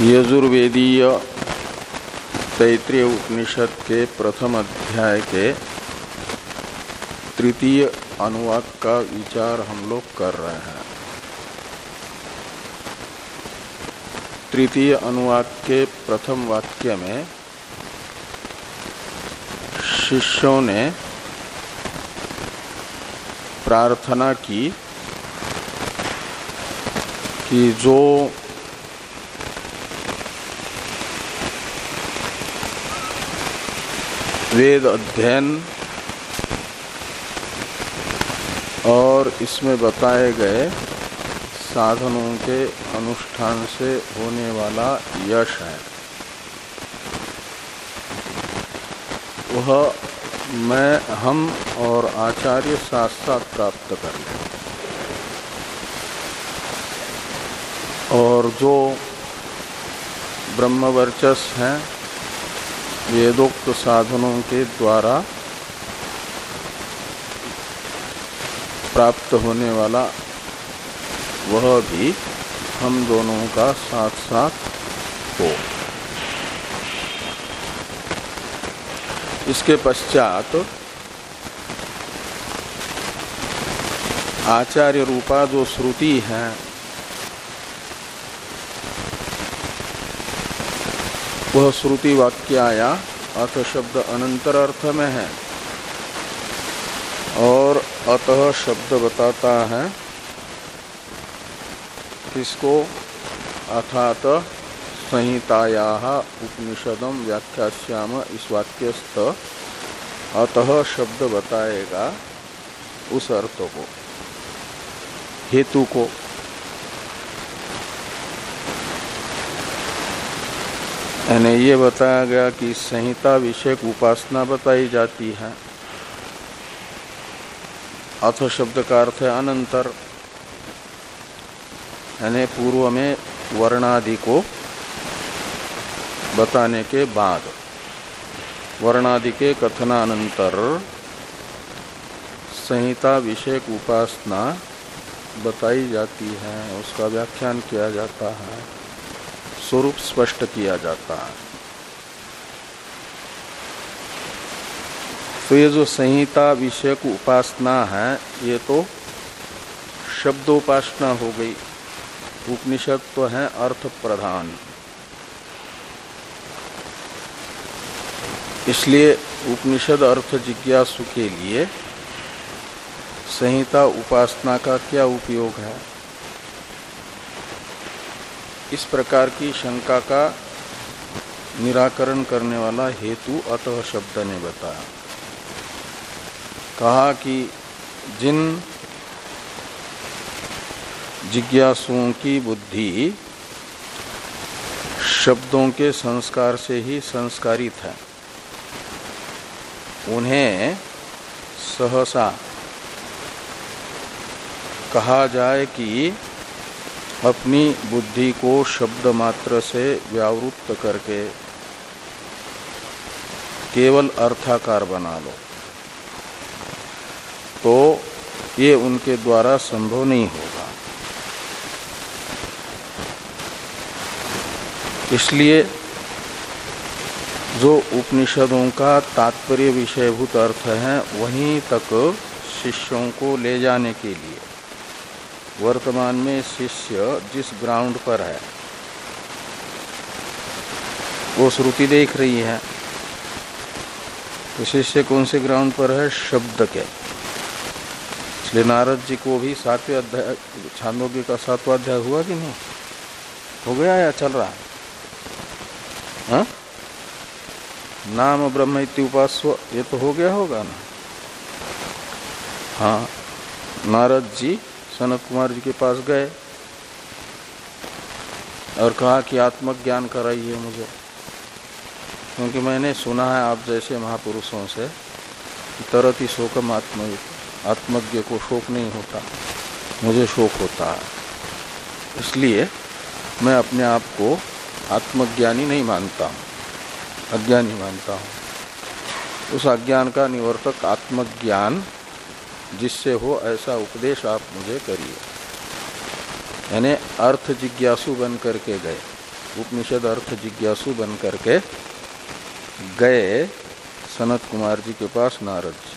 यजुर्वेदीय तैतृय उपनिषद के प्रथम अध्याय के तृतीय अनुवाद का विचार हम लोग कर रहे हैं। तृतीय अनुवाद के प्रथम वाक्य में शिष्यों ने प्रार्थना की कि जो वेद अध्ययन और इसमें बताए गए साधनों के अनुष्ठान से होने वाला यश है। वह मैं, हम और आचार्य साथ साथ प्राप्त कर लें। और जो ब्रह्मवर्चस हैं वेदोक्त साधनों के द्वारा प्राप्त होने वाला वह भी हम दोनों का साथ साथ हो। इसके पश्चात आचार्य रूपा जो श्रुति है वह श्रुति वाक्य आया अथ शब्द अनंतर अर्थ में है। और अतः शब्द बताता है, किसको? अर्थात संहिताया उपनिषदम व्याख्याश्याम इस वाक्यस्थ। अतः शब्द बताएगा उस अर्थ को, हेतु को। यानी ये बताया गया कि संहिता विषयक उपासना बताई जाती है। अथ शब्द का अर्थ है अनंतर। यानी पूर्व में वर्णादि को बताने के बाद। वर्णादि के कथनानंतर संहिता विषयक उपासना बताई जाती है, उसका व्याख्यान किया जाता है। स्वरूप स्पष्ट किया जाता है। तो ये जो संहिता विषयक उपासना है, ये तो शब्दोपासना हो गई। उपनिषद तो है अर्थ प्रधान। इसलिए उपनिषद अर्थ जिज्ञासु के लिए संहिता उपासना का क्या उपयोग है? इस प्रकार की शंका का निराकरण करने वाला हेतु अतः शब्द ने बताया। कहा कि जिन जिज्ञासुओं की बुद्धि शब्दों के संस्कार से ही संस्कारित है, उन्हें सहसा कहा जाए कि अपनी बुद्धि को शब्द मात्र से व्यावृत्त करके केवल अर्थाकार बना लो। तो ये उनके द्वारा संभव नहीं होगा। इसलिए जो उपनिषदों का तात्पर्य विषयभूत अर्थ है, वहीं तक शिष्यों को ले जाने के लिए वर्तमान में शिष्य जिस ग्राउंड पर है, वो श्रुति देख रही है। तो शिष्य कौन से ग्राउंड पर है? शब्द के। इसलिए नारद जी को भी सातवें अध्याय छांदोग्य का सातवा अध्याय हुआ कि नहीं? हो गया या चल रहा है? हा? नाम ब्रह्म उपास्व, ये तो हो गया होगा ना? हाँ नारद जी सनत कुमार जी के पास गए और कहा कि आत्मज्ञान कराइए मुझे। क्योंकि मैंने सुना है आप जैसे महापुरुषों से तरत ही शोकम आत्म आत्मज्ञ को शोक नहीं होता, मुझे शोक होता है। इसलिए मैं अपने आप को आत्मज्ञानी नहीं मानता हूँ, अज्ञानी मानता हूँ। उस अज्ञान का निवर्तक आत्मज्ञान जिससे हो ऐसा उपदेश आप मुझे करिए। यानी अर्थ जिज्ञासु बन करके गए। उपनिषद अर्थ जिज्ञासु बन करके गए सनत कुमार जी के पास नारद जी।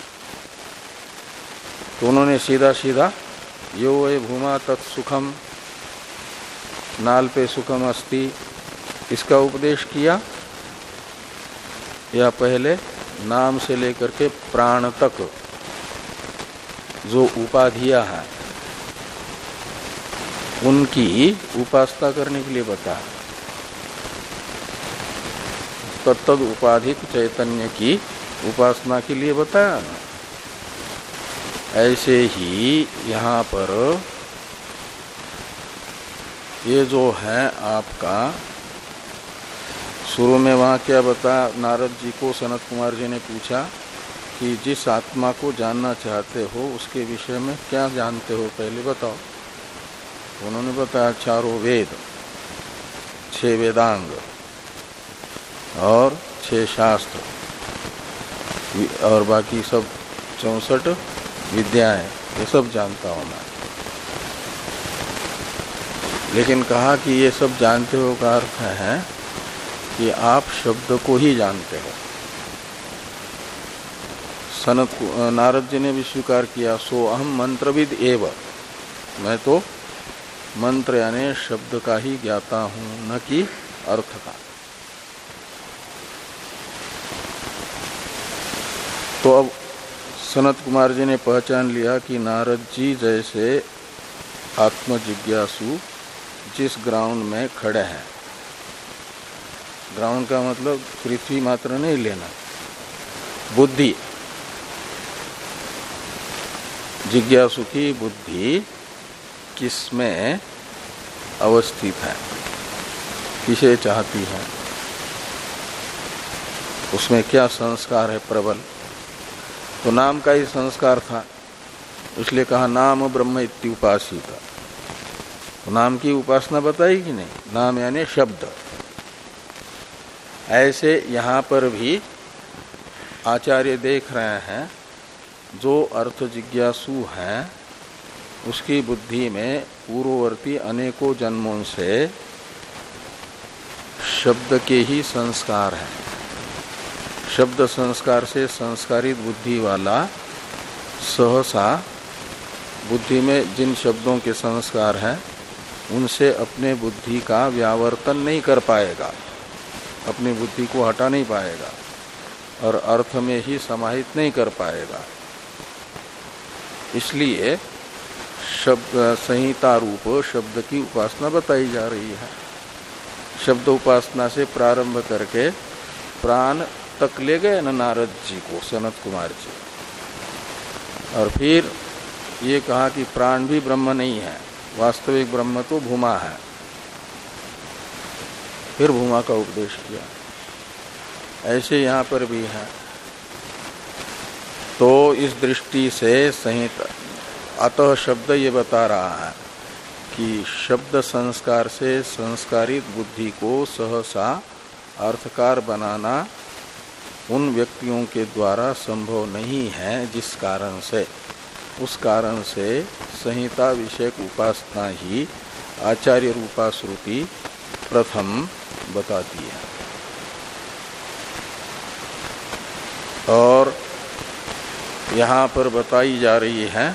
तो उन्होंने सीधा सीधा, यो वे भूमा तत्सुखम नाल पे सुखम अस्ति। इसका उपदेश किया। या पहले नाम से लेकर के प्राण तक जो उपाधियाँ हैं, उनकी उपासना करने के लिए बताया तत्त उपाधिक चैतन्य की उपासना के लिए बताया ना ऐसे ही यहाँ पर ये जो है आपका, शुरू में वहाँ क्या बताया नारद जी को सनत कुमार जी ने पूछा कि जिस आत्मा को जानना चाहते हो, उसके विषय में क्या जानते हो पहले बताओ। उन्होंने बताया चारों वेद, छह वेदांग और छह शास्त्र, और बाकी सब चौसठ विद्याएँ, ये सब जानता हूँ मैं। लेकिन कहा कि ये सब जानते हो का अर्थ है कि आप शब्द को ही जानते हो। सनत नारद जी ने भी स्वीकार किया, सो अहम मंत्रविद एव। मैं तो मंत्र यानी शब्द का ही ज्ञाता हूँ, न कि अर्थ का। तो अब सनत कुमार जी ने पहचान लिया कि नारद जी जैसे आत्म जिज्ञासु जिस ग्राउंड में खड़े हैं। ग्राउंड का मतलब पृथ्वी मात्र नहीं लेना, बुद्धि। जिज्ञासु की बुद्धि किसमें अवस्थित है? किसे चाहती है? उसमें क्या संस्कार है प्रबल? तो नाम का ही संस्कार था। इसलिए कहा नाम ब्रह्म इत्युपासित तो नाम की उपासना बताई कि नहीं। नाम यानी शब्द। ऐसे यहाँ पर भी आचार्य देख रहे हैं जो अर्थ जिज्ञासु हैं, उसकी बुद्धि में पूर्ववर्ती अनेकों जन्मों से शब्द के ही संस्कार है। शब्द संस्कार से संस्कारित बुद्धि वाला सहसा बुद्धि में जिन शब्दों के संस्कार हैं, उनसे अपने बुद्धि का व्यावर्तन नहीं कर पाएगा, अपनी बुद्धि को हटा नहीं पाएगा और अर्थ में ही समाहित नहीं कर पाएगा। इसलिए शब्द संहिता रूप शब्द की उपासना बताई जा रही है। शब्द उपासना से प्रारंभ करके प्राण तक ले गए न नारद जी को, सनत कुमार जी। और फिर ये कहा कि प्राण भी ब्रह्म नहीं है, वास्तविक ब्रह्म तो भूमा है। फिर भूमा का उपदेश किया। ऐसे यहाँ पर भी है। तो इस दृष्टि से संहिता अतः शब्द ये बता रहा है कि शब्द संस्कार से संस्कारित बुद्धि को सहसा अर्थकार बनाना उन व्यक्तियों के द्वारा संभव नहीं है जिस कारण से। उस कारण से संहिता विषयक उपासना ही आचार्य रूपा श्रुति प्रथम बताती है। और यहाँ पर बताई जा रही है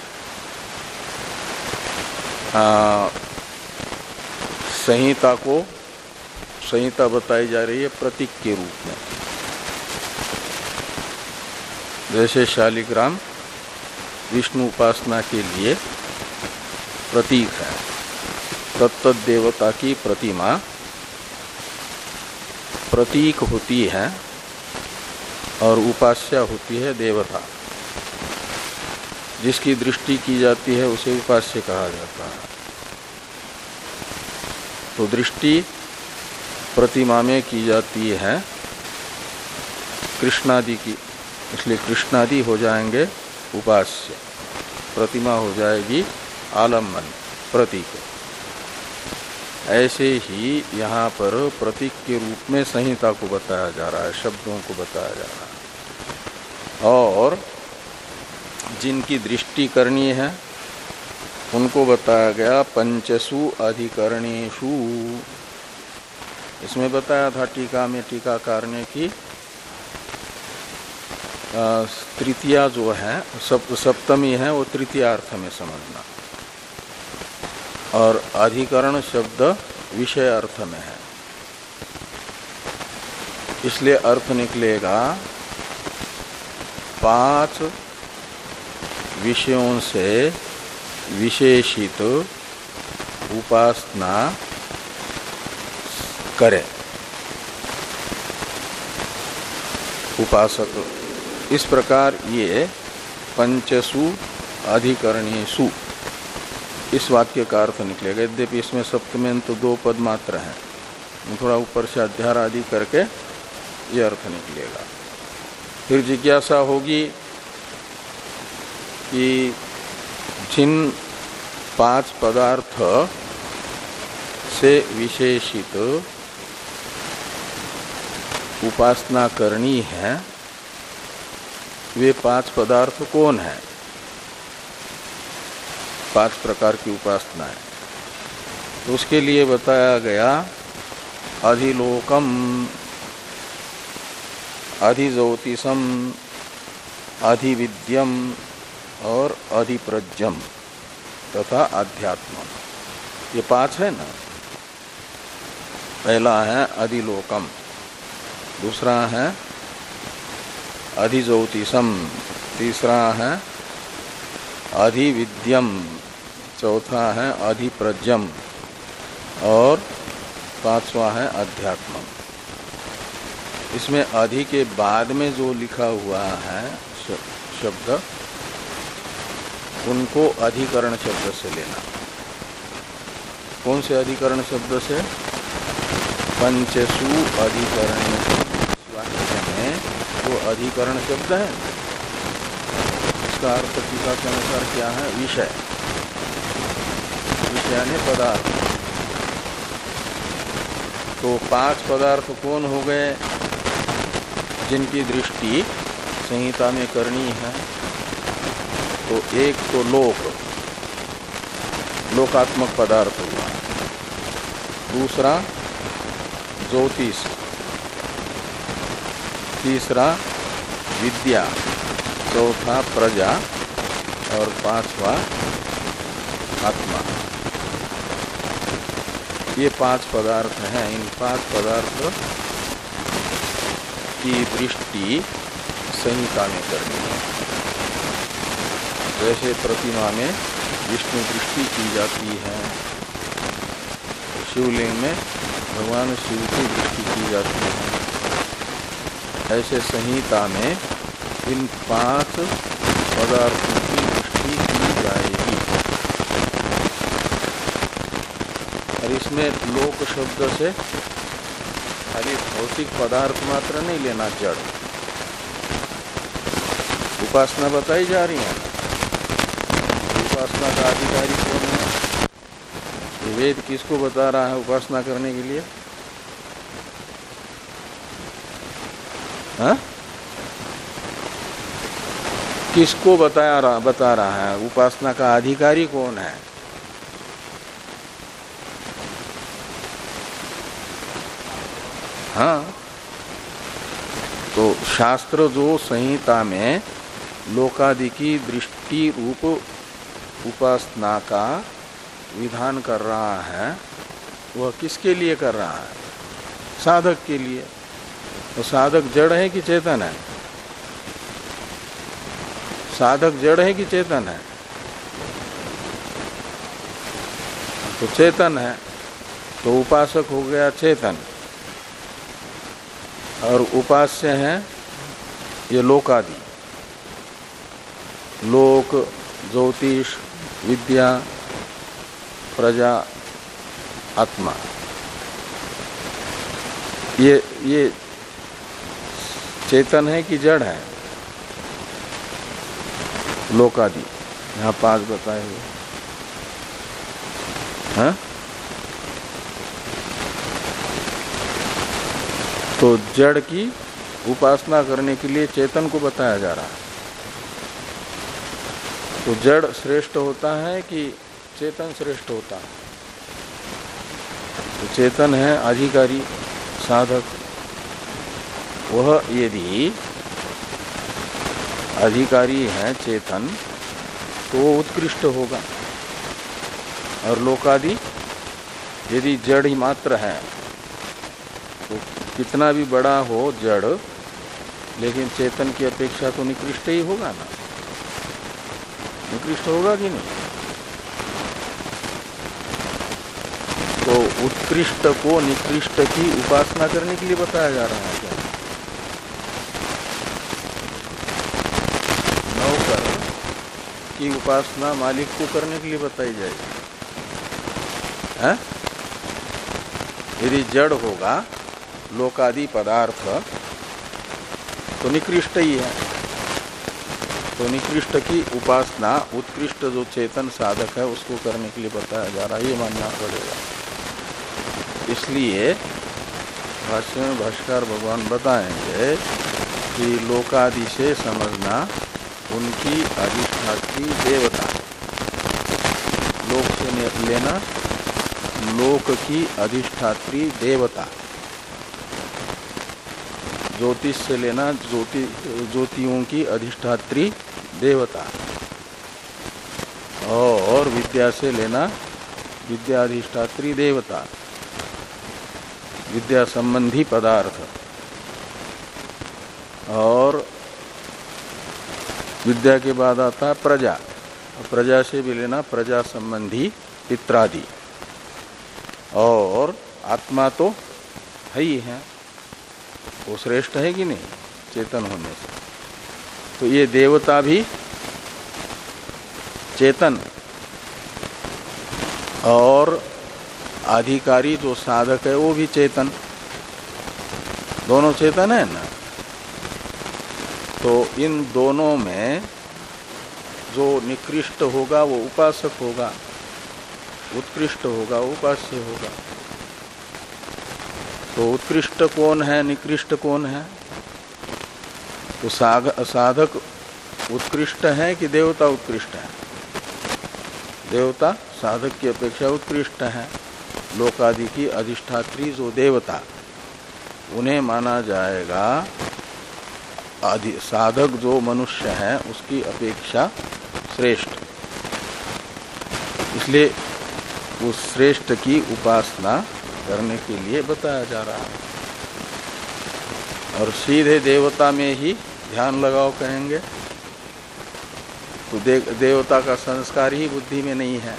संहिता को, संहिता बताई जा रही है प्रतीक के रूप में। जैसे शालिग्राम विष्णु उपासना के लिए प्रतीक है तत्त देवता की प्रतिमा, प्रतीक होती है और उपास्या होती है देवता। जिसकी दृष्टि की जाती है, उसे उपास्य कहा जाता है। तो दृष्टि प्रतिमा में की जाती है, कृष्णादि की। इसलिए कृष्णादि हो जाएँगे उपास्य। प्रतिमा हो जाएगी आलंबन, प्रतीक। ऐसे ही यहाँ पर प्रतीक के रूप में संहिता को बताया जा रहा है, शब्दों को बताया जा रहा है। और जिनकी दृष्टि करनी है उनको बताया गया पंचसु अधिकरणेशु इसमें बताया था टीका में टीकाकार ने की तृतीया जो है सप, सप्तमी है वो तृतीय अर्थ में समझना। और अधिकरण शब्द विषय अर्थ में है। इसलिए अर्थ निकलेगा पाँच विषयों से विशेषित उपासना करे। उपासक, इस प्रकार ये पंचसु अधिकरणीसु। इस वाक्य का अर्थ निकलेगा, यद्यपि इसमें सप्तमें तो दो पद मात्र हैं। थोड़ा ऊपर से अध्यार आदि करके ये अर्थ निकलेगा। फिर जिज्ञासा होगी कि जिन पाँच पदार्थ से विशेषित उपासना करनी है, वे पाँच पदार्थ कौन है? पाँच प्रकार की उपासना है। तो उसके लिए बताया गया, अधिलोकम, अधिज्योतिषम अधिविद्यम और अधिप्रज्ञम तथा अध्यात्म ये पाँच है ना? पहला है अधिलोकम, दूसरा है अधिज्योतिषम, तीसरा है अधिविद्यम, चौथा है अधिप्रज्ञम और पांचवा है अध्यात्म इसमें अधि के बाद में जो लिखा हुआ है शब्द उनको अधिकरण शब्द से लेना। कौन से अधिकरण शब्द से? पंचसु अधिकरण में वो अधिकरण शब्द है। इसका अर्थ टीका के अनुसार क्या है? विषय। विषय पदार्थ। तो पाँच पदार्थ कौन हो गए? जिनकी दृष्टि संहिता में करनी है। तो एक तो लोक, लोकात्मक पदार्थ हुआ। दूसरा, ज्योतिष। तीसरा, विद्या। चौथा, प्रजा। और पांचवा, आत्मा। ये पाँच पदार्थ हैं। इन पाँच पदार्थ की दृष्टि संहिता में करनी है। जैसे प्रतिमा में विष्णु दृष्टि की जाती है। शिवलिंग में भगवान शिव की दृष्टि की जाती है। ऐसे संहिता में इन पाँच पदार्थों की दृष्टि की जाएगी। और इसमें लोक शब्द से खाली भौतिक पदार्थ मात्र नहीं लेना जड़। उपासना बताई जा रही है। उपासना का अधिकारी कौन है? वेद किसको बता रहा है उपासना करने के लिए? हा? किसको बताया रहा, बता रहा है? उपासना का अधिकारी कौन है? हाँ। तो शास्त्र जो संहिता में लोकादि की दृष्टि रूप उपासना का विधान कर रहा है, वह किसके लिए कर रहा है? साधक के लिए। तो साधक जड़ है कि चेतन है? साधक जड़ है कि चेतन है? तो चेतन है तो उपासक हो गया चेतन। और उपास्य है ये लोकादि। लोक, ज्योतिष विद्या, प्रजा, आत्मा। ये ये चेतन है कि जड़ है? लोकादि, यहाँ पाँच बताए हुए। हाँ? तो जड़ की उपासना करने के लिए चेतन को बताया जा रहा है। तो जड़ श्रेष्ठ होता है कि चेतन श्रेष्ठ होता है? तो चेतन है अधिकारी, साधक। वह यदि अधिकारी है चेतन तो उत्कृष्ट होगा। और लोकादि, यदि जड़ ही मात्र है तो कितना भी बड़ा हो जड़, लेकिन चेतन की अपेक्षा तो निकृष्ट ही होगा ना। निकृष्ट होगा कि नहीं? तो उत्कृष्ट को निकृष्ट की उपासना करने के लिए बताया जा रहा है क्या? नौकर की उपासना मालिक को करने के लिए बताई जाएगी। है? यदि जड़ होगा, लोकादि पदार्थ तो निकृष्ट ही है। तो निकृष्ट की उपासना, उत्कृष्ट जो चेतन साधक है, उसको करने के लिए बताया जा रहा है, ये मानना पड़ेगा। इसलिए भाष्य में भाष्कर भगवान बताएँगे कि लोकादि से समझना उनकी अधिष्ठात्री देवता। लोक से लेना लोक की अधिष्ठात्री देवता। ज्योतिष से लेना ज्योति, ज्योतियों की अधिष्ठात्री देवता। और विद्या से लेना विद्या अधिष्ठात्री देवता। विद्या संबंधी पदार्थ। और विद्या के बाद आता प्रजा। प्रजा से भी लेना प्रजा संबंधी पित्रादि। और आत्मा तो है ही है। वो श्रेष्ठ है कि नहीं? चेतन होने से। तो ये देवता भी चेतन और अधिकारी जो साधक है, वो भी चेतन। दोनों चेतन है ना? तो इन दोनों में जो निकृष्ट होगा, वो उपासक होगा, उत्कृष्ट होगा, उपास्य होगा। तो उत्कृष्ट कौन है, निकृष्ट कौन है? तो साधक उत्कृष्ट है कि देवता उत्कृष्ट है? देवता, साधक की अपेक्षा उत्कृष्ट है। लोकादि की अधिष्ठात्री जो देवता, उन्हें माना जाएगा, आदि, साधक जो मनुष्य है, उसकी अपेक्षा श्रेष्ठ। इसलिए उस श्रेष्ठ की उपासना करने के लिए बताया जा रहा है। और सीधे देवता में ही ध्यान लगाओ कहेंगे। तो दे, देवता का संस्कार ही बुद्धि में नहीं है।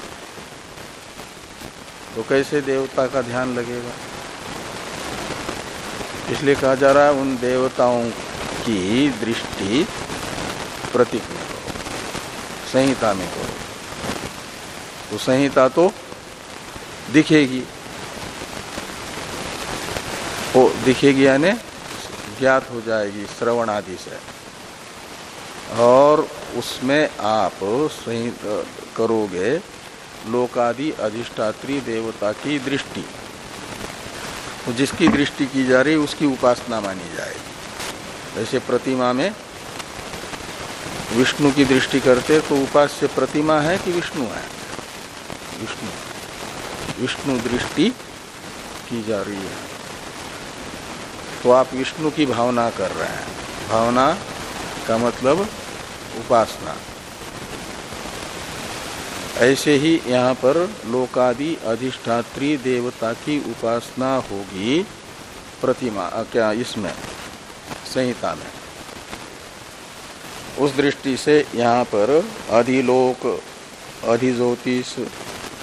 तो कैसे देवता का ध्यान लगेगा? इसलिए कहा जा रहा है उन देवताओं की दृष्टि प्रतीक में करो संहिता में करो। तो संहिता तो दिखेगी। वो दिखेगी यानी ज्ञात हो जाएगी श्रवण आदि से। और उसमें आप सही करोगे लोकादि अधिष्ठात्री देवता की दृष्टि। जिसकी दृष्टि की जा रही, उसकी उपासना मानी जाएगी। जैसे प्रतिमा में विष्णु की दृष्टि करते तो उपास्य प्रतिमा है कि विष्णु है? विष्णु। विष्णु दृष्टि की जा रही है। तो आप विष्णु की भावना कर रहे हैं। भावना का मतलब उपासना। ऐसे ही यहाँ पर लोकादि अधिष्ठात्री देवता की उपासना होगी प्रतिमा क्या, इसमें, संहिता में। उस दृष्टि से यहाँ पर अधिलोक, अधिज्योतिष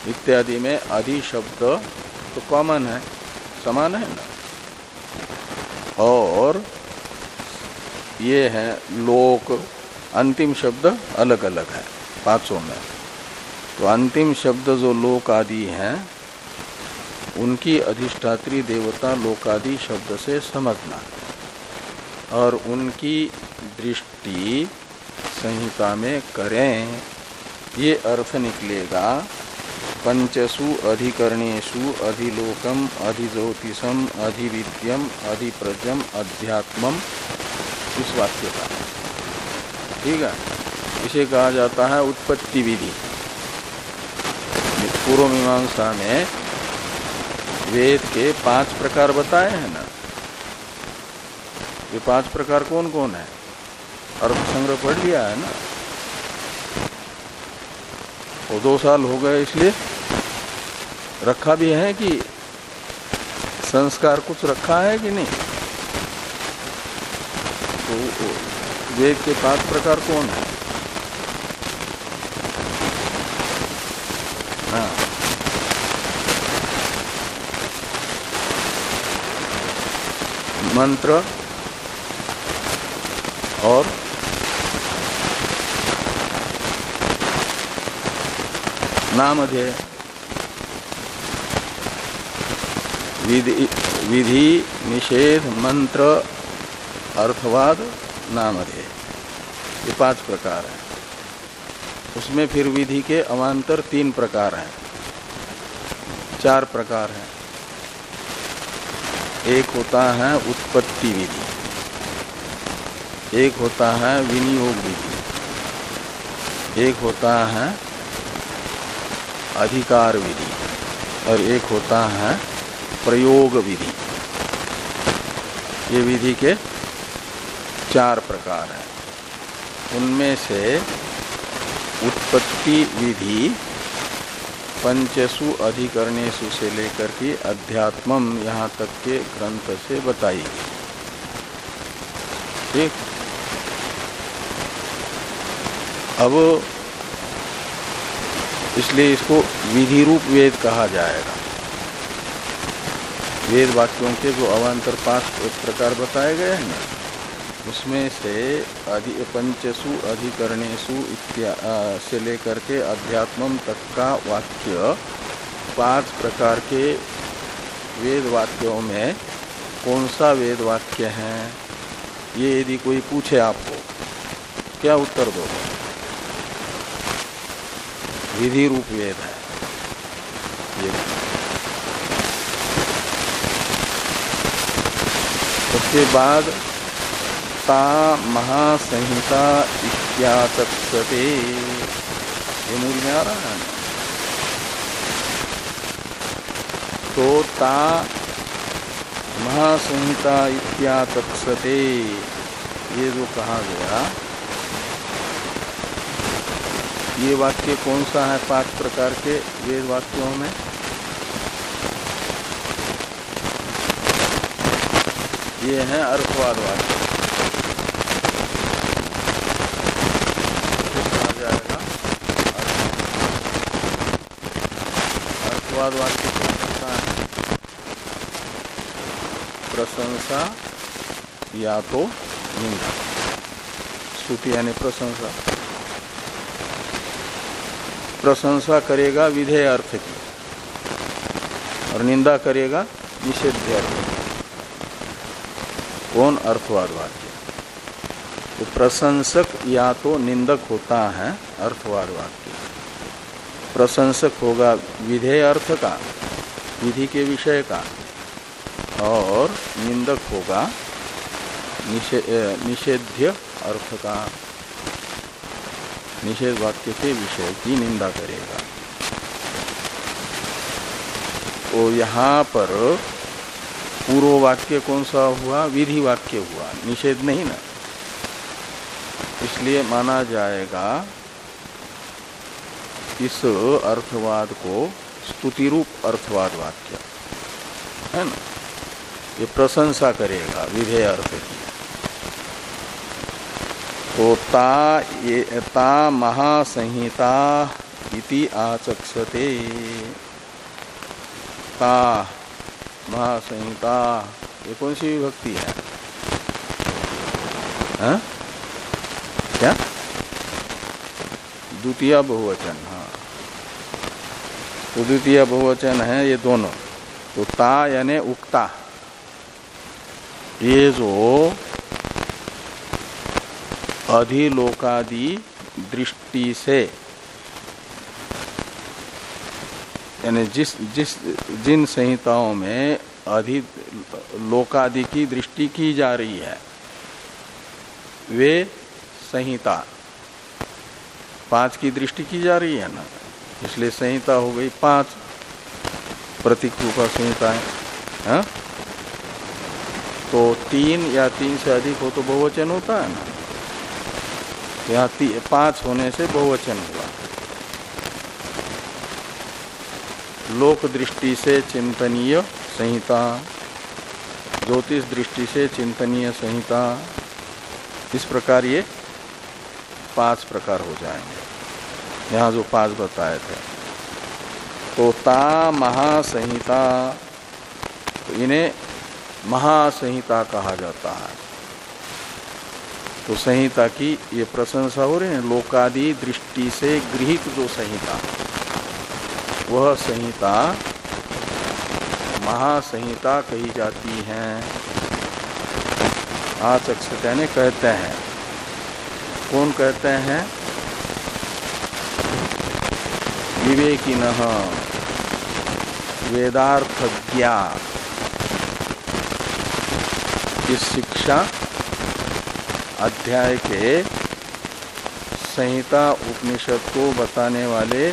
इत्यादि में अधि शब्द तो कॉमन है, समान है ना? और ये है लोक, अंतिम शब्द अलग अलग है, पाँचों में। तो अंतिम शब्द जो लोक आदि हैं, उनकी अधिष्ठात्री देवता लोकादि शब्द से समझना और उनकी दृष्टि संहिता में करें, ये अर्थ निकलेगा पंचसु अधिकरणेशु अधिलोकम, अधिज्योतिषम, अधिविद्यम, अधिप्रजम, अध्यात्मम। इस वाक्य का। ठीक है? इसे कहा जाता है उत्पत्ति विधि पूर्व मीमांसा में वेद के पाँच प्रकार बताए हैं ना? ये पाँच प्रकार कौन कौन है? अर्थ संग्रह पढ़ लिया है ना? वो दो साल हो गए इसलिए रखा भी है कि संस्कार कुछ रखा है कि नहीं? तो वेद के पाँच प्रकार कौन है? हाँ। मंत्र और नामधेय विधि विधि, निषेध, मंत्र, अर्थवाद, नाम नामधेय ये पाँच प्रकार है। उसमें फिर विधि के अवान्तर तीन प्रकार हैं। चार प्रकार हैं। एक होता है उत्पत्ति विधि। एक होता है विनियोग विधि। एक होता है अधिकार विधि और एक होता है प्रयोग विधि ये विधि के चार प्रकार हैं। उनमें से उत्पत्ति विधि पंचसु अधिकरणेशु से लेकर के अध्यात्मम यहाँ तक के ग्रंथ से बताई ठीक। अब इसलिए इसको विधि रूप वेद कहा जाएगा। वेद वाक्यों के जो अवान्तर पाँच प्रकार बताए गए हैं, उसमें से अधि पंचसु अधिकरणेशु से लेकर के अध्यात्म तक का वाक्य पाँच प्रकार के वेद वाक्यों में कौन सा वेद वाक्य है, ये यदि कोई पूछे आपको, क्या उत्तर दो विधि रूप वेद है ये। उसके बाद ता महासंहिता इत्याचक्षते। ये मूल में आ रहा है। तो ता महासंहिता इत्याचक्षते, ये जो कहा गया ये वाक्य कौन सा है पाँच प्रकार के वेद वाक्यों में? ये है अर्थवाद वाक्य। जाएगा अर्थवाद। वाक्य है? प्रशंसा या तो निंदा। स्तुति यानी प्रशंसा। प्रशंसा करेगा विधेय अर्थ की और निंदा करेगा निषेध अर्थ की। कौन अर्थवाद वाक्य? तो प्रशंसक या तो निंदक होता है अर्थवाद वाक्य। प्रशंसक होगा विधेय अर्थ का विधि के विषय का और निंदक होगा निषे, निषेध्य अर्थ का। निषेध वाक्य के विषय की निंदा करेगा। तो यहाँ पर पूर्व वाक्य कौन सा हुआ? विधि वाक्य हुआ। निषेध नहीं ना। इसलिए माना जाएगा इस अर्थवाद को स्तुति रूप अर्थवाद वाक्य। है ना? ये प्रशंसा करेगा विधेय अर्थ की। तो ये ता महासंहिता इति आचक्षते ता महासंहिता ये कौन सी विभक्ति है? हा? क्या? द्वितीय बहुवचन हाँ। तो द्वितीय बहुवचन है ये दोनों। तो ता यानी उक्ता। ये जो अधिलोकादि दृष्टि से। यानी जिस जिस, जिन संहिताओं में अधि, लोकादि की दृष्टि की जा रही है, वे संहिता, पाँच की दृष्टि की जा रही है ना? इसलिए संहिता हो गई पाँच। प्रतीक रूपा संहिता है हा? तो तीन या तीन से अधिक हो तो बहुवचन होता है ना? यहाँ पाँच होने से बहुवचन हुआ। लोक दृष्टि से चिंतनीय संहिता, ज्योतिष दृष्टि से चिंतनीय संहिता, इस प्रकार ये पाँच प्रकार हो जाएँगे। यहाँ जो पाँच बताए थे। तो ता महासंहिता तो इन्हें महासंहिता कहा जाता है। तो संहिता की ये प्रशंसा हो रही है, लोकादि दृष्टि से गृहित जो संहिता। वह संहिता महासंहिता कही जाती है। आचक्षता ने कहते हैं। कौन कहते हैं? विवेकिन वेदार्थ ज्ञान इस शिक्षा अध्याय के संहिता उपनिषद को बताने वाले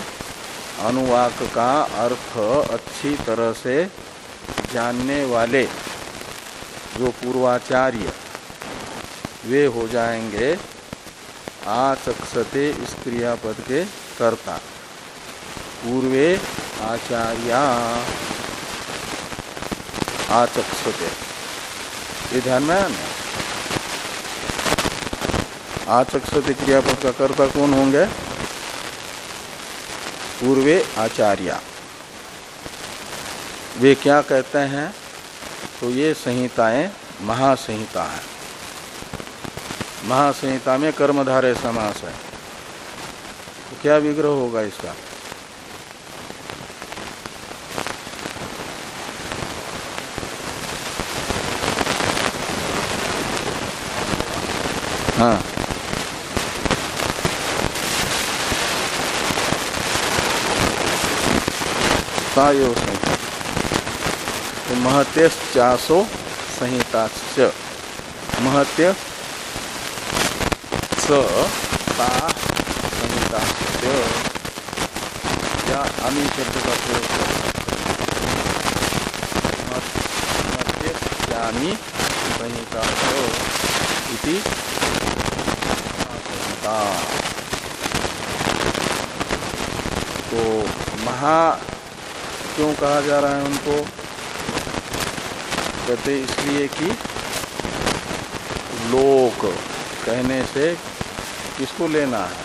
अनुवाक का अर्थ अच्छी तरह से जानने वाले जो पूर्वाचार्य, वे हो जाएँगे आचक्षते इस क्रियापद के कर्ता। पूर्वे आचार्या आचक्षते। ये ध्यान में आना आचक्षते क्रियापद का कर्ता कौन होंगे? पूर्वे आचार्य। वे क्या कहते हैं? तो ये संहिताएँ महासंहिता है। महासंहिता में कर्मधारय समास है। तो क्या विग्रह होगा इसका? सायो संहिता। तो महत्य संहिता महत्य स ता संहिता या अमी शब्द का प्रयोग मध्यमी संहिता इति संहिता। तो महा क्यों कहा जा रहा है उनको? कहते इसलिए कि लोक कहने से किसको लेना है?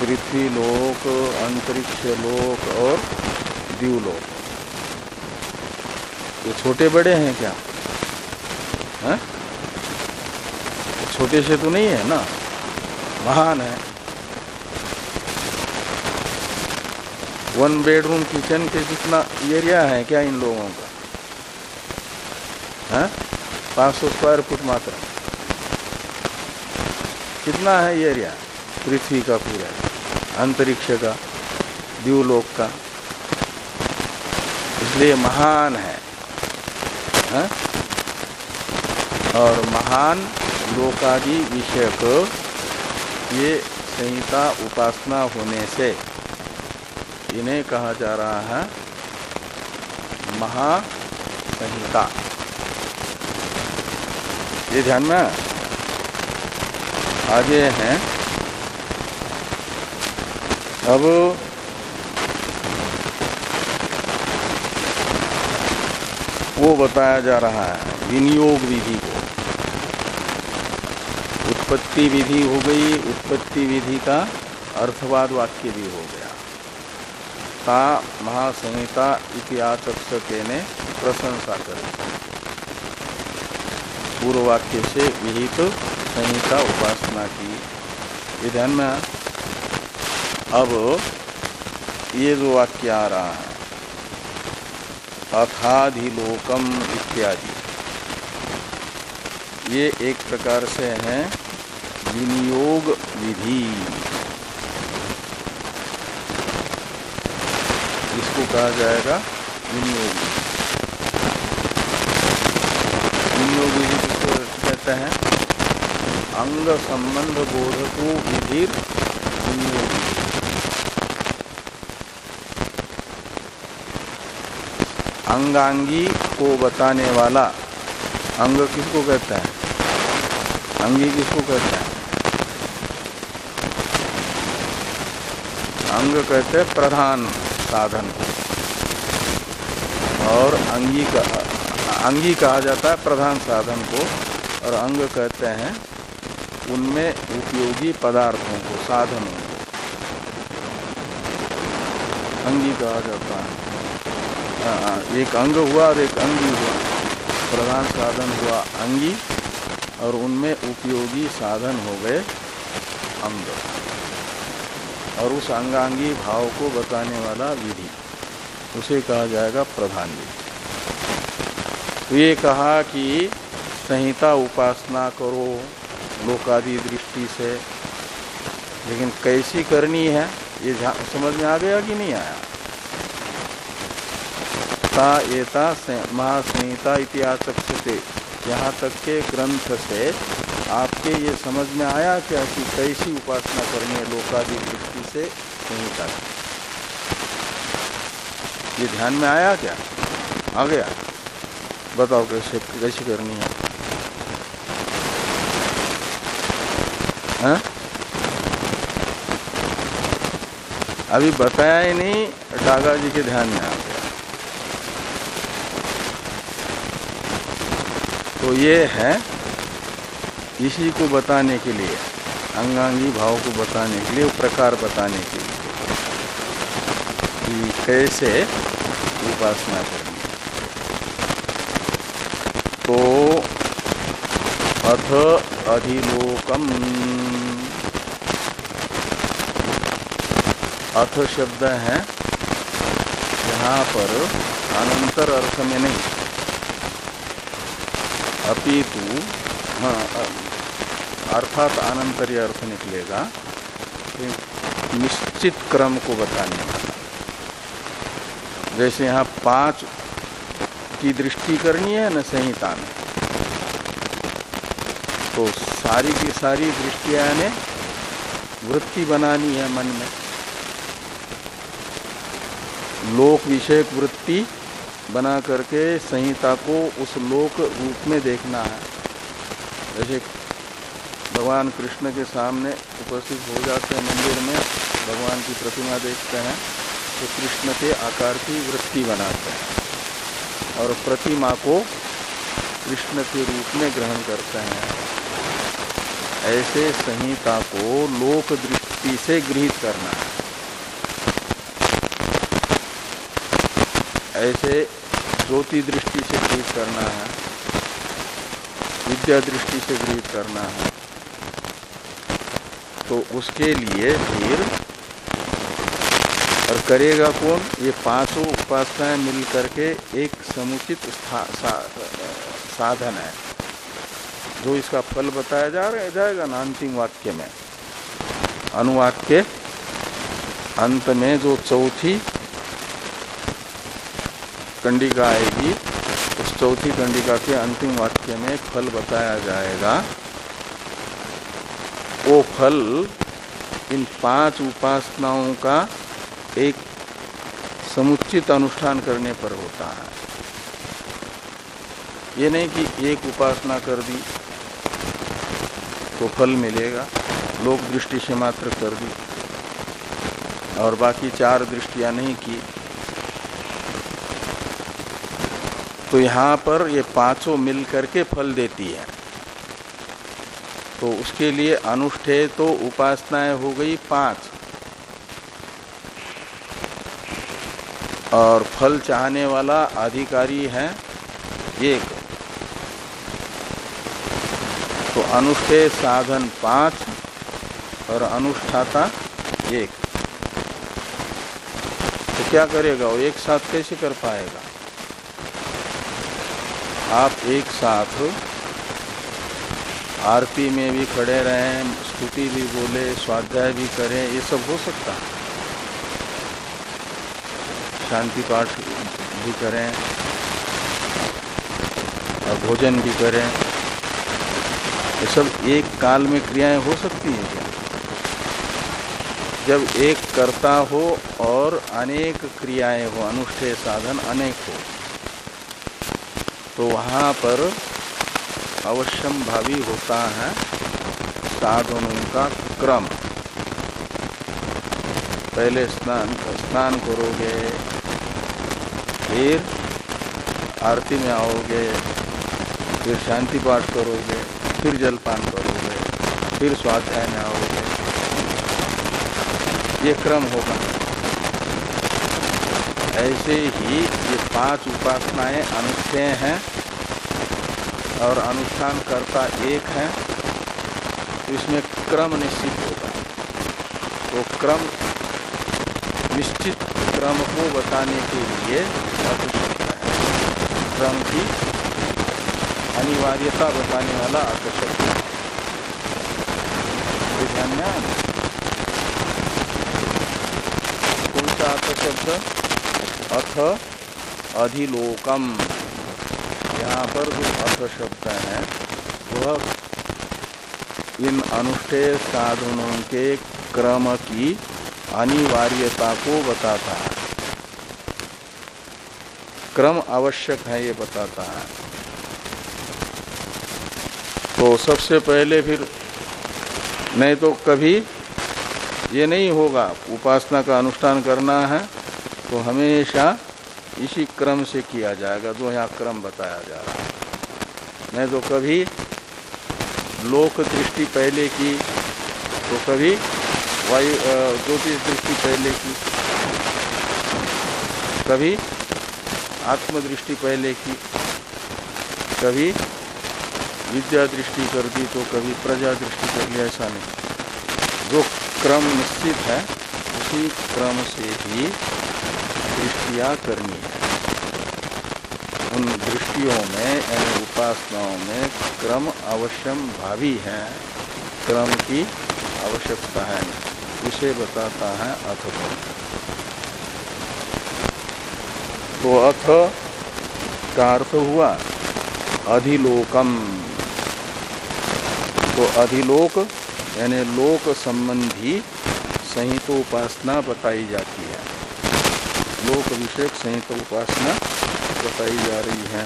पृथ्वी लोक, अंतरिक्ष लोक और दीवलोक ये छोटे बड़े हैं क्या? है? छोटे से तो नहीं है ना? महान है। वन बेडरूम किचन के जितना एरिया है क्या इन लोगों का? है? पाँच सौ स्क्वायर फुट मात्र। कितना है एरिया? पृथ्वी का पूरा अंतरिक्ष का दीवलोक का। इसलिए महान है, है? और महान लोकादि विषय विषयक ये संहिता उपासना होने से इन्हें कहा जा रहा है महासंहिता ये ध्यान में आगे हैं। अब वो बताया जा रहा है, विनियोग विधि को। उत्पत्ति विधि हो गई, उत्पत्ति विधि का अर्थवाद वाक्य भी हो गया। ता महासंहिता इतिहास ने प्रशंसा करी। पूर्व वाक्य से विहित तो संहिता उपासना की। विधान में अब ये जो वाक्य आ रहा है, अथाधिलोकम इत्यादि, ये एक प्रकार से है विनियोग विधि। इसको कहा जाएगा, विनियोग। विनियोग विधि किसको कहते हैं। अंग संबंध बोधको विधि अंगांगी को बताने वाला, अंग किसको कहता है? अंगी किसको कहता है? अंग कहते हैं प्रधान। साधन। और अंगी का अंगी कहा जाता है प्रधान साधन को और अंग कहते हैं उनमें उपयोगी पदार्थों को साधनों को। अंगी कहा जाता है। हाँ, हाँ, एक अंग हुआ और एक अंगी हुआ। प्रधान साधन हुआ अंगी और उनमें उपयोगी साधन हो गए अंग। और उस अंगांगी भाव को बताने वाला विधि। उसे कहा जाएगा प्रधान विधि तो ये कहा कि संहिता उपासना करो, लोकादि दृष्टि से। लेकिन कैसी करनी है, ये समझ में आ गया कि नहीं आया? ता एता महासंहिता इतिहास से यहाँ तक के ग्रंथ से आपके ये समझ में आया क्या कि कैसी उपासना करनी है लोकादि दृष्टि से संहिता ये ध्यान में आया क्या? आ गया। बताओ कैसे, कैसी करनी है? हा? अभी बताया ही नहीं डागा जी के ध्यान में आ गया। तो ये है इसी को बताने के लिए। अंगांगी भाव को बताने के लिए, प्रकार बताने के लिए कि कैसे उपासना करनी तो अथ अधिलोकम। अथ शब्द है, यहाँ पर अनंतर अर्थ में नहीं। अपितु हाँ अर्थात अनंतरी अर्थ निकलेगा। निश्चित क्रम को बताने वाला जैसे यहाँ पाँच की दृष्टि करनी है, न संहिता में तो सारी की सारी दृष्टिया ने वृत्ति बनानी है मन में। लोक विषयक वृत्ति बना करके संहिता को उस लोक रूप में देखना है। जैसे भगवान कृष्ण के सामने उपस्थित हो जाते हैं मंदिर में, भगवान की प्रतिमा देखते हैं तो कृष्ण के आकार की वृत्ति बनाते हैं और प्रतिमा को कृष्ण के रूप में ग्रहण करते हैं। ऐसे संहिता को लोक दृष्टि से गृहित करना है। ऐसे ज्योति दृष्टि से गृहित करना है, विद्या दृष्टि से गृहित करना है तो उसके लिए फिर और करेगा कौन? ये पाँचों उपासनाएँ मिल करके एक समुचित सा, साधन है। जो इसका फल बताया जा रहा जाएगा ना अंतिम वाक्य में। अनुवाद के अंत में जो चौथी कंडिका आएगी उस चौथी कंडिका के अंतिम वाक्य में फल बताया जाएगा। वो फल इन पाँच उपासनाओं का एक समुचित अनुष्ठान करने पर होता है। ये नहीं कि एक उपासना कर दी तो फल मिलेगा, लोक दृष्टि से मात्र कर दी और बाकी चार दृष्टियाँ नहीं की। तो यहाँ पर ये पाँचों मिल करके फल देती है। तो उसके लिए अनुष्ठे तो उपासनाएँ हो गई पाँच। और फल चाहने वाला अधिकारी है एक। तो अनुष्ठे साधन पाँच और अनुष्ठाता एक। तो क्या करेगा वो? एक साथ कैसे कर पाएगा? आप एक साथ आरती में भी खड़े रहें, स्तुति भी बोले, स्वाध्याय भी करें, ये सब हो सकता है। शांति पाठ भी करें, और भोजन भी करें। ये सब एक काल में क्रियाएँ हो सकती हैं क्या? जब एक करता हो और अनेक क्रियाएँ हो, अनुष्ठेय साधन अनेक हो तो वहाँ पर अवश्यम भावी होता है साधनों का क्रम। पहले स्नान स्नान करोगे, फिर आरती में आओगे, फिर शांति पाठ करोगे, फिर जलपान करोगे, फिर स्वाध्याय में आओगे। ये क्रम होगा। ऐसे ही ये पाँच उपासनाएँ अनुष्ठेय हैं। और अनुष्ठान करता एक है, इसमें क्रम निश्चित होगा। तो क्रम, निश्चित क्रम को बताने के लिए आवश्यकता है। क्रम की अनिवार्यता बताने वाला आवश्यक है। ध्यान में अर्थ शब्द अथ अधिलोकम। यहाँ पर जो अर्थ शब्द है, वह इन अनुष्ठेय साधनों के क्रम की अनिवार्यता को बताता है। क्रम आवश्यक है ये बताता है। तो सबसे पहले फिर, नहीं तो कभी ये नहीं होगा। उपासना का अनुष्ठान करना है तो हमेशा इसी क्रम से किया जाएगा, जो यहाँ क्रम बताया जा रहा है। नहीं तो कभी लोक दृष्टि पहले की तो कभी वायु ज्योतिष दृष्टि पहले की, कभी आत्मदृष्टि पहले की, कभी विद्या दृष्टि कर दी तो कभी प्रजा दृष्टि कर ली, ऐसा नहीं। जो क्रम निश्चित है, उसी क्रम से ही दृष्टिया करनी है। उन दृष्टियों में, यानी उपासनाओं में क्रम अवश्यम भावी है। क्रम की आवश्यकता है। उसे बताता है अथ तो अथ का अर्थ हुआ, अधिलोकम। तो अधिलोक, यानी लोक संबंधी संहित उपासना बताई जाती है। लोक विषयक संहित उपासना बताई जा रही है।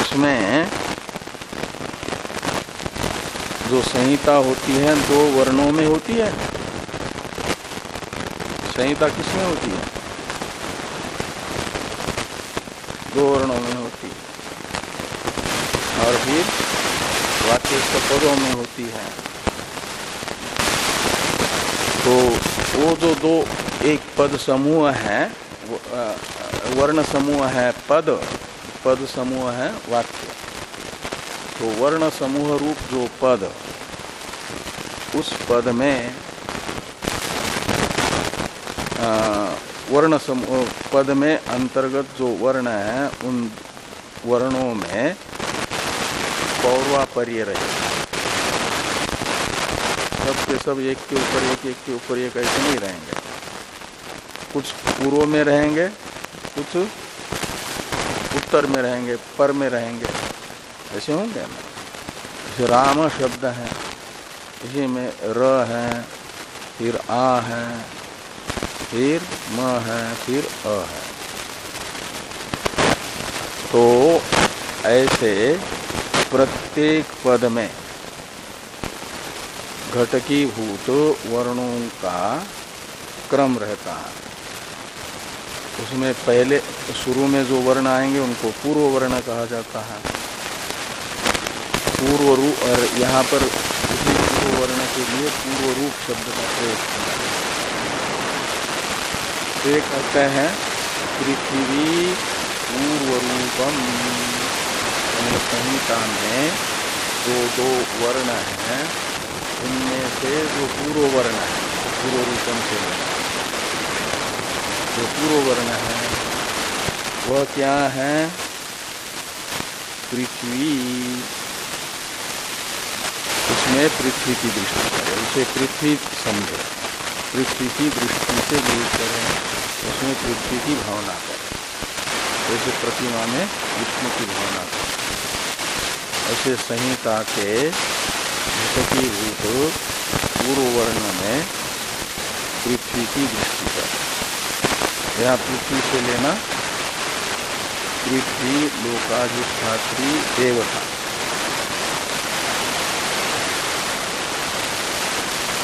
उसमें जो संहिता होती है, दो वर्णों में होती है। संहिता किसमें होती है? दो वर्णों में होती है। और फिर वाक्य पदों में होती है। तो वो जो दो एक पद समूह है वर्ण समूह है पद पद समूह है वाक्य। तो वर्ण समूह रूप जो पद, उस पद में वर्ण समूह, पद में अंतर्गत जो वर्ण है, उन वर्णों में पौर्वापर्य रहे। सब के सब एक के ऊपर, एक एक के ऊपर, एक ऐसे नहीं रहेंगे। कुछ पूर्व में रहेंगे, कुछ उत्तर में रहेंगे, पर में रहेंगे। ऐसे होंगे ना? राम शब्द है, इसी में र है, फिर आ है, फिर म है, फिर अ है। तो ऐसे प्रत्येक पद में घटकीभूत वर्णों का क्रम रहता है। उसमें पहले शुरू में जो वर्ण आएँगे, उनको पूर्व वर्ण कहा जाता है। पूर्व रूप और यहाँ पर उसी पूर्व वर्ण के लिए पूर्व रूप शब्द का प्रयोग एक कहते हैं, पृथ्वी पूर्व रूपम संहिता में जो दो वर्ण हैं, उनमें से जो पूर्व वर्ण है पूर्व रूपम से जो पूर्व वर्ण है, वह क्या है? पृथ्वी। उसमें पृथ्वी की दृष्टि करें, उसे पृथ्वी समझे। पृथ्वी की दृष्टि से गृहित करें, उसमें पृथ्वी की भावना करें। जैसे प्रतिमा में विष्णु की भावना करें। ऐसे संहिता के भूत पूर्व वर्ण में पृथ्वी की दृष्टि पर यहाँ पृथ्वी से लेना पृथ्वी, लोकाधिष्ठात्री, देवता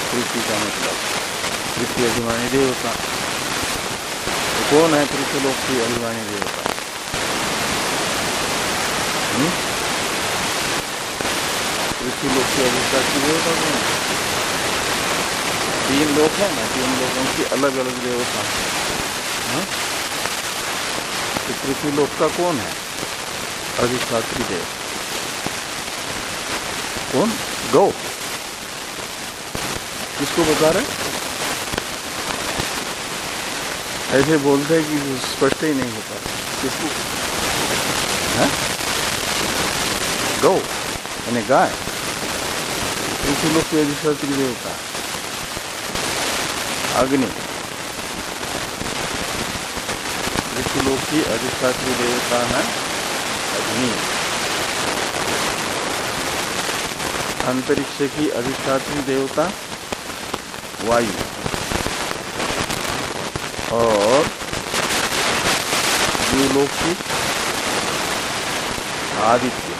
पृथ्वी का मतलब पृथ्वी अभिमानी देवता तो कौन है पृथ्वी लोक की अभिमानी देवता हम्म? पृथ्वी लोक की अधिष्ठात्री देवता कौन है तीन लोग हैं ना, तीन लोगों की अलग अलग देवता हाँ? पृथ्वी लोक का कौन है? अधिष्ठात्री देव कौन? गौ किसको बता रहे ऐसे बोलते हैं कि स्पष्ट ही नहीं होता। किसको? है? गौ यानी गाय। पृथ्वी लोग की अधिष्ठात्री देवता अग्नि। लोग की अधिष्ठात्री देवता है, अग्नि। अंतरिक्ष की अधिष्ठात्री देवता, वायु। और द्यूलोक की आदित्य।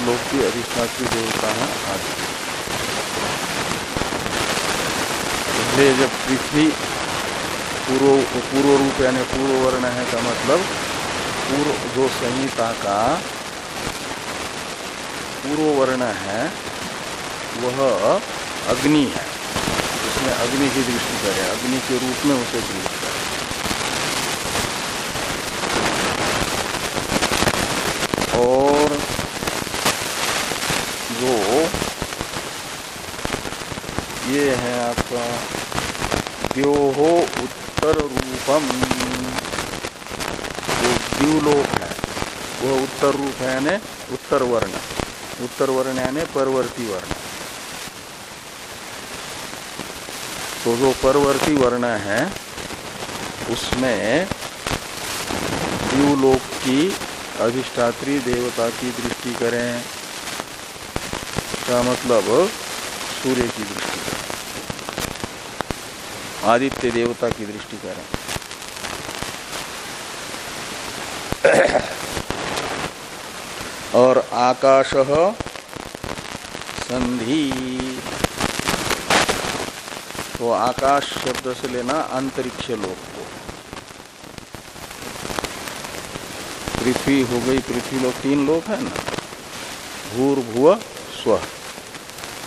लोक की अधिष्ठात्री देवता है, आदित्य। जब पृथ्वी पूर्व पूर्व रूप यानी पूर्व वर्ण है का मतलब पूर्व, जो संहिता का पूर्व वर्ण है, वह अग्नि है। उसमें अग्नि की दृष्टि करें, अग्नि के रूप में उसे दृष्टि करें और जो ये है आपका द्योहो उत्तर रूपम जो द्यूलोक है। वह उत्तर रूप है यानी उत्तर वर्ण। उत्तर वर्ण यानी परवर्ती वर्ण। तो जो परवर्ती वर्ण है, उसमें द्यूलोक की अधिष्ठात्री देवता की दृष्टि करें। का मतलब? सूर्य की दृष्टि करें। आदित्य देवता की दृष्टि करें। और आकाश संधि। तो आकाश शब्द से लेना अंतरिक्ष लोक को। पृथ्वी हो गई पृथ्वी लोग तीन लोग है ना? भूर्भुव स्व।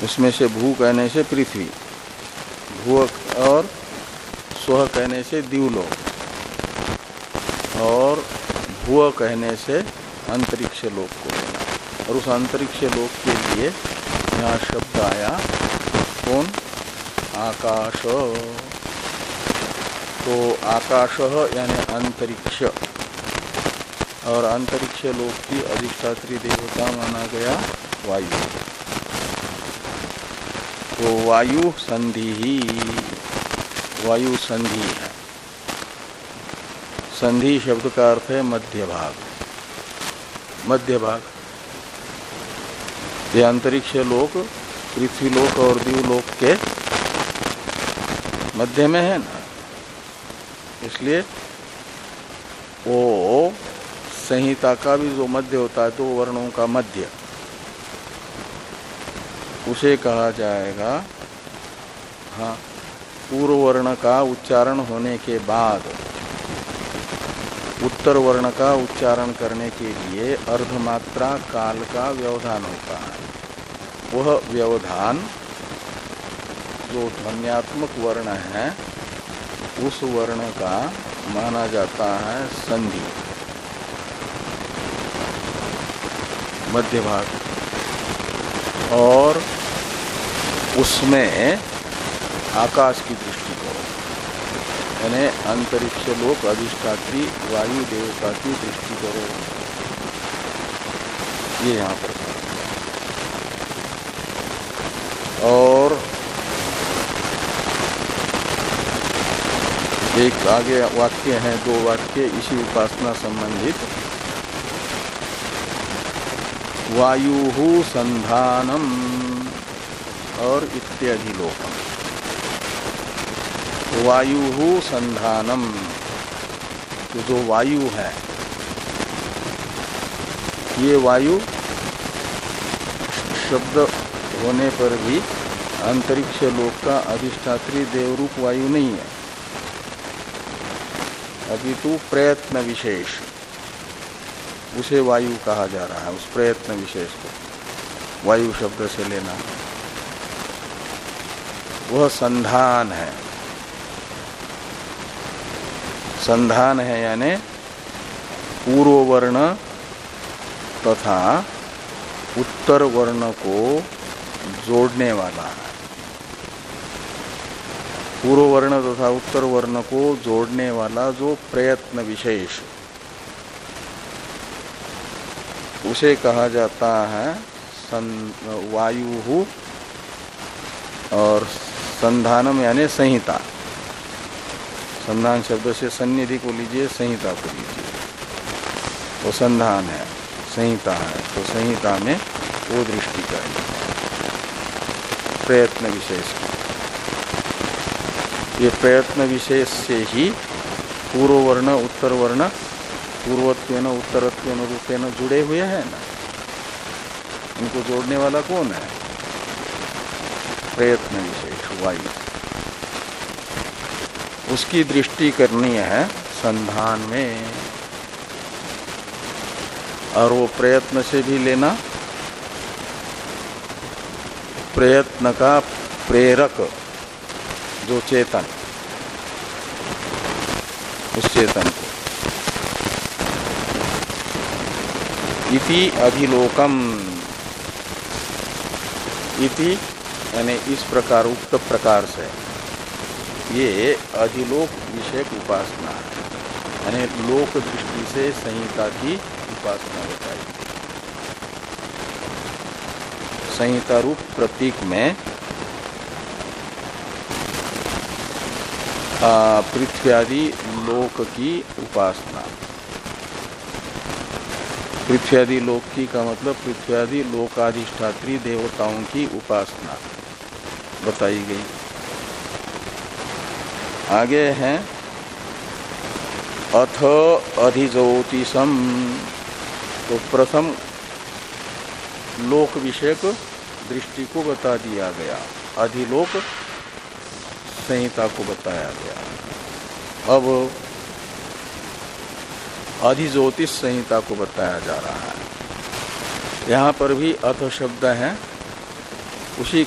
उसमें से भू कहने से पृथ्वी भू और स्व कहने से दिवलोक। और भू कहने से अंतरिक्ष लोक को लेना और उस अंतरिक्ष लोक के लिए यहाँ शब्द आया, कौन? आकाश। तो आकाश यानी अंतरिक्ष। और अंतरिक्ष लोक की अधिष्ठात्री देवता माना गया वायु। तो वायु संधि ही, वायु संधि है। संधि शब्द का अर्थ है मध्य भाग। मध्य भाग। ये अंतरिक्ष लोक, पृथ्वी लोक और लोक के मध्य में है ना? इसलिए वो संहिता का भी जो मध्य होता है तो वर्णों का मध्य। उसे कहा जाएगा हाँ पूर्व वर्ण का उच्चारण होने के बाद। उत्तर वर्ण का उच्चारण करने के लिए अर्धमात्रा काल का व्यवधान होता है। वह व्यवधान जो ध्वनियात्मक वर्ण है, उस वर्ण का माना जाता है संधि। मध्य भाग और उसमें आकाश की दृष्टि। यानी अंतरिक्ष लोक अधिष्ठात्री वायु देवता की दृष्टि करो। ये यहाँ पर और एक आगे वाक्य है, दो वाक्य इसी उपासना संबंधित। वायु संधानम और इत्यधिलोकम वायु संधानम तो जो वायु है, ये वायु शब्द होने पर भी अंतरिक्ष लोक का अधिष्ठात्री देवरूप वायु नहीं है। अभी तो प्रयत्न विशेष, उसे वायु कहा जा रहा है, उस प्रयत्न विशेष को, वायु शब्द से लेना। वह संधान है। संधान है, यानी पूर्व वर्ण तथा उत्तर वर्ण को जोड़ने वाला पूर्व वर्ण तथा उत्तर वर्ण को जोड़ने वाला जो प्रयत्न विशेष, उसे कहा जाता है वायु और संधानम, यानी संहिता। संधान शब्द से सन्निधि को लीजिए, संहिता को लीजिए। वो संधान है, संहिता है तो संहिता में वो दृष्टि करें प्रयत्न विशेष। ये प्रयत्न विशेष से ही पूर्व वर्ण उत्तर वर्ण पूर्वत्व उत्तरत्व रूपेण जुड़े हुए हैं ना। इनको जोड़ने वाला कौन है? प्रयत्न विशेष, वायु। उसकी दृष्टि करनी है संधान में। और वो प्रयत्न से भी लेना। प्रयत्न का प्रेरक, जो चेतन। उस चेतन को। इति अधिलोकम इति, यानी इस प्रकार, उक्त प्रकार से। ये अधिलोक विषयक उपासना यानी लोक दृष्टि से संहिता की उपासना बताई। संहिता रूप प्रतीक में पृथ्वी आदि लोक की उपासना। पृथ्वी आदि लोक की का मतलब पृथ्वी आदि लोकाधिष्ठात्री देवताओं की उपासना बताई गई। आगे हैं। अथ अधिज्योतिषम तो प्रथम लोक विषयक दृष्टि को बता दिया गया। अधिलोक संहिता को बताया गया। अब अधिज्योतिष संहिता को बताया जा रहा है। यहाँ पर भी अथ शब्द है। उसी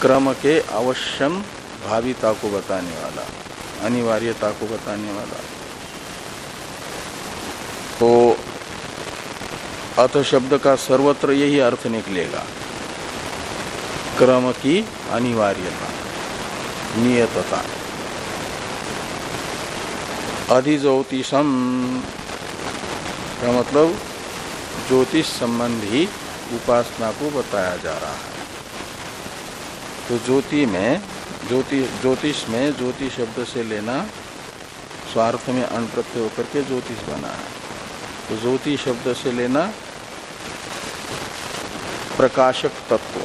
क्रम के अवश्यम भाविता को बताने वाला, अनिवार्यता को बताने वाला। तो अथ शब्द का सर्वत्र यही अर्थ निकलेगा। क्रम की अनिवार्यता, नियतता। अधिज्योतिषम का मतलब ज्योतिष संबंधी उपासना को बताया जा रहा है। तो ज्योति में ज्योति, ज्योतिष में ज्योति शब्द से लेना स्वार्थ में अण प्रत्यय होकर के ज्योतिष बना है। तो ज्योति शब्द से लेना प्रकाशक तत्व।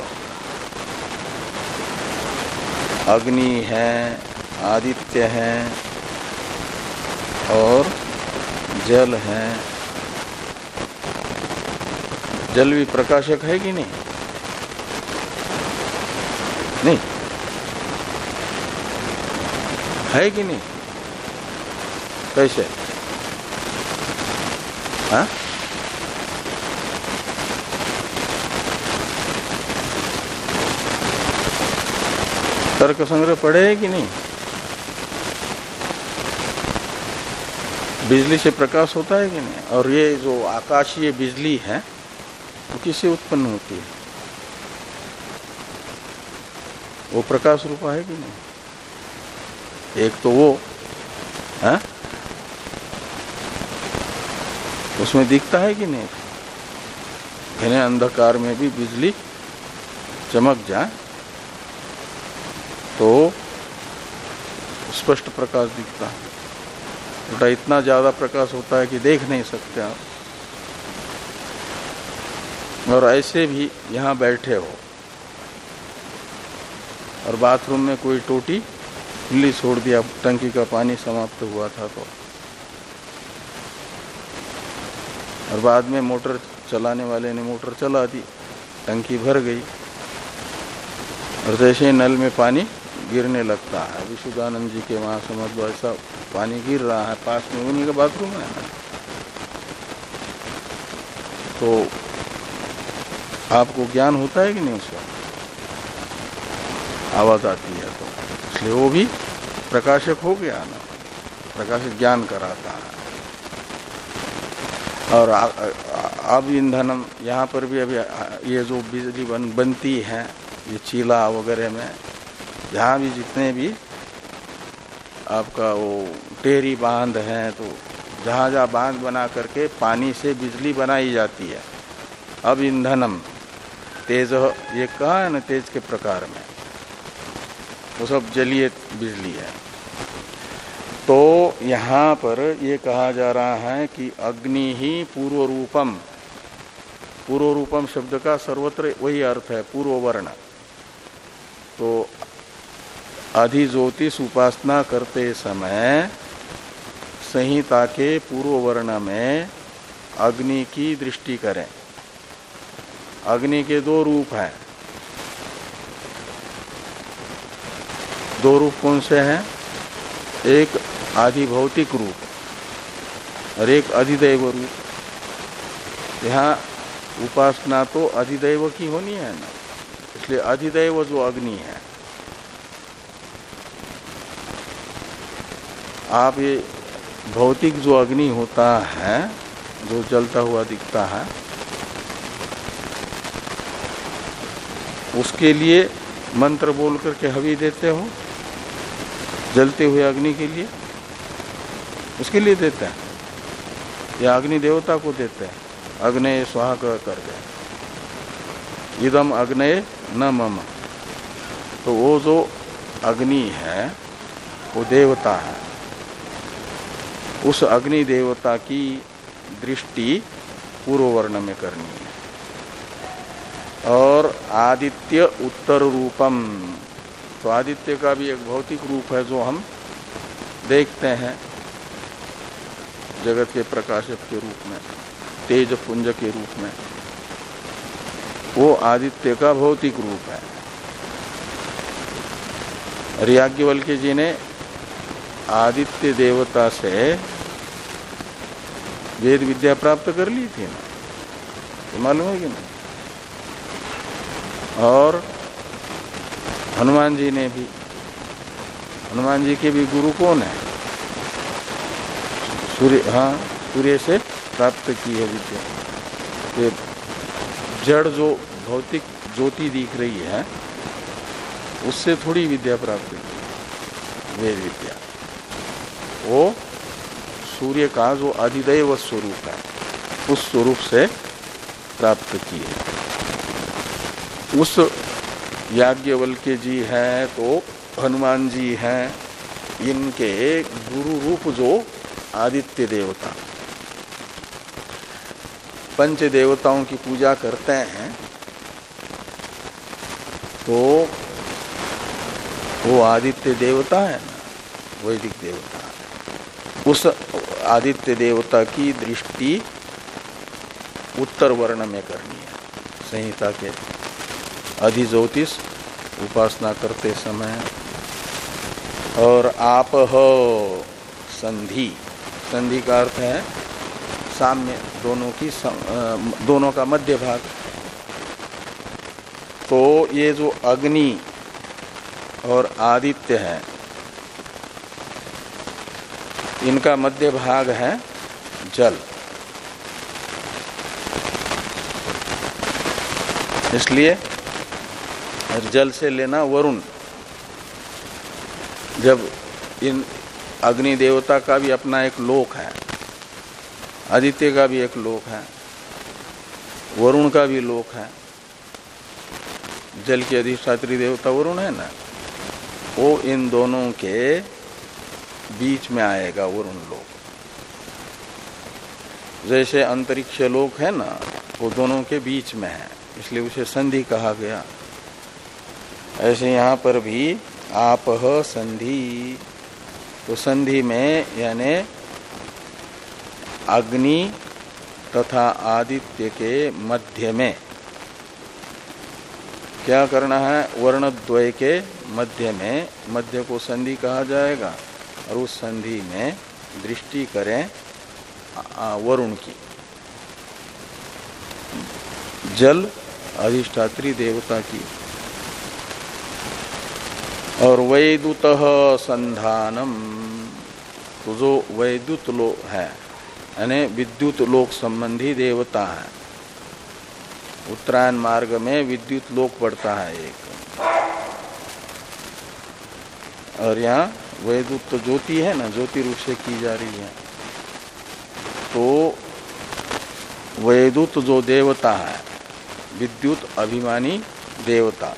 अग्नि है, आदित्य है और जल है। जल भी प्रकाशक है कि नहीं? है कि नहीं? कैसे? हाँ? तर्क संग्रह पढ़े है कि नहीं? बिजली से प्रकाश होता है कि नहीं? और ये जो आकाशीय बिजली है, वो किससे उत्पन्न होती है? वो प्रकाश रूपा है कि नहीं? एक तो वो, है? उसमें दिखता है कि नहीं? घने अंधकार में भी बिजली चमक जाए तो स्पष्ट प्रकाश दिखता है। उल्टा इतना ज़्यादा प्रकाश होता है कि देख नहीं सकते आप। और ऐसे भी यहाँ बैठे हो, और बाथरूम में कोई टोटी खुली छोड़ दिया, टंकी का पानी समाप्त हुआ था तो। और बाद में मोटर चलाने वाले ने मोटर चला दी, टंकी भर गई। और जैसे ही नल में पानी गिरने लगता है विशुदानंद जी के वहाँ समझ लो ऐसा पानी गिर रहा है, पास में उन्हीं का बाथरूम है तो आपको ज्ञान होता है कि नहीं उसका? आवाज़ आती है तो। इसलिए वो भी प्रकाशक हो गया ना। प्रकाशक ज्ञान कराता है। और अब ईंधन यहाँ पर भी अभी ये जो बिजली बन, बनती है ये चीला वगैरह में जहाँ भी जितने भी आपका वो टेरी बाँध है तो जहाँ जहाँ बाँध बना करके पानी से बिजली बनाई जाती है। अब ईंधनम तेज ये कहा है ना तेज के प्रकार में? वो सब जलीय बिजली है। तो यहाँ पर ये कहा जा रहा है कि अग्नि ही पूर्व रूपम पूर्व रूपम शब्द का सर्वत्र वही अर्थ है पूर्व वर्ण तो अधिज्योतिष उपासना करते समय संहिता के पूर्व वर्ण में अग्नि की दृष्टि करें। अग्नि के दो रूप हैं। दो रूप कौन से हैं? एक आदि भौतिक रूप और एक अधिदैव रूप। यहाँ उपासना तो अधिदैव की होनी है ना? इसलिए अधिदैव जो अग्नि है। आप ये भौतिक जो अग्नि होता है, जो जलता हुआ दिखता है, उसके लिए मंत्र बोल करके हवी देते हो? जलते हुए अग्नि के लिए, उसके लिए देते हैं। या अग्नि देवता को देते हैं। अग्नय स्वाहा कर दे। इदम अग्नय न मम। तो वो जो अग्नि है, वो देवता है। उस अग्नि देवता की दृष्टि पूर्व वर्ण में करनी है। और आदित्य उत्तर रूपम। तो आदित्य का भी एक भौतिक रूप है जो हम देखते हैं, जगत के प्रकाशक के रूप में, तेज पुंज के रूप में। वो आदित्य का भौतिक रूप है। रियाज्ञवल्क्य जी ने आदित्य देवता से वेद विद्या प्राप्त कर ली थी ना? तो मालूम है कि नहीं? और हनुमान जी ने भी, हनुमान जी के भी गुरु कौन है? सूर्य हाँ सूर्य से प्राप्त की है विद्या। ये जड़ जो भौतिक ज्योति दिख रही है, उससे थोड़ी विद्या प्राप्त की वेद विद्या। वो सूर्य का जो अधिदैव स्वरूप है, उस स्वरूप से प्राप्त किए उस याज्ञवल्क्य जी हैं तो हनुमान जी हैं, इनके गुरु रूप जो आदित्य देवता। पंच देवताओं की पूजा करते हैं तो वो आदित्य देवता है ना, वैदिक देवता। उस आदित्य देवता की दृष्टि उत्तर वर्ण में करनी है, संहिता के अधिज्योतिष उपासना करते समय। और आप हो संधि। संधि का अर्थ है साम्य दोनों की सम, दोनों का मध्य भाग। तो ये जो अग्नि और आदित्य है इनका मध्य भाग है जल। इसलिए जल से लेना वरुण। जब इन अग्नि देवता का भी अपना एक लोक है, आदित्य का भी एक लोक है, वरुण का भी लोक है, जल के अधिष्ठात्री देवता वरुण है ना, वो इन दोनों के बीच में आएगा वरुण लोक। जैसे अंतरिक्ष लोक है ना, वो दोनों के बीच में है, इसलिए उसे संधि कहा गया। ऐसे यहाँ पर भी आप संधि। तो संधि में यानी अग्नि तथा आदित्य के मध्य में। क्या करना है? वर्ण द्वय के मध्य में। मध्य को संधि कहा जाएगा। और उस संधि में दृष्टि करें वरुण की। जल अधिष्ठात्री देवता की। और वैदुत संधानम। तो जो वैद्युत लो है, यानी विद्युत लोक संबंधी देवता है। उत्तरायण मार्ग में विद्युत लोक पड़ता है एक। और यहाँ वैद्युत तो ज्योति है ना, ज्योति रूप से की जा रही है। तो वैद्युत जो देवता है, विद्युत अभिमानी देवता।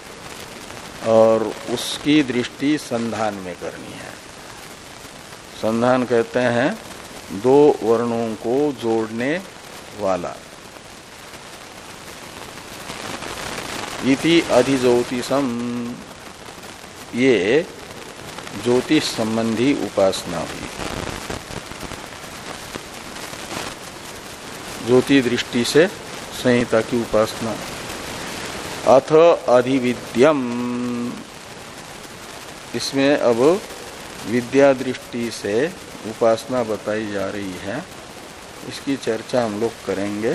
और उसकी दृष्टि संधान में करनी है। संधान कहते हैं, दो वर्णों को जोड़ने वाला। इति अधिज्योतिषम, ये ज्योतिष संबंधी उपासना हुई। ज्योति दृष्टि से संहिता की उपासना। अथ अधिविद्यम इसमें अब विद्या दृष्टि से उपासना बताई जा रही है। इसकी चर्चा हम लोग करेंगे।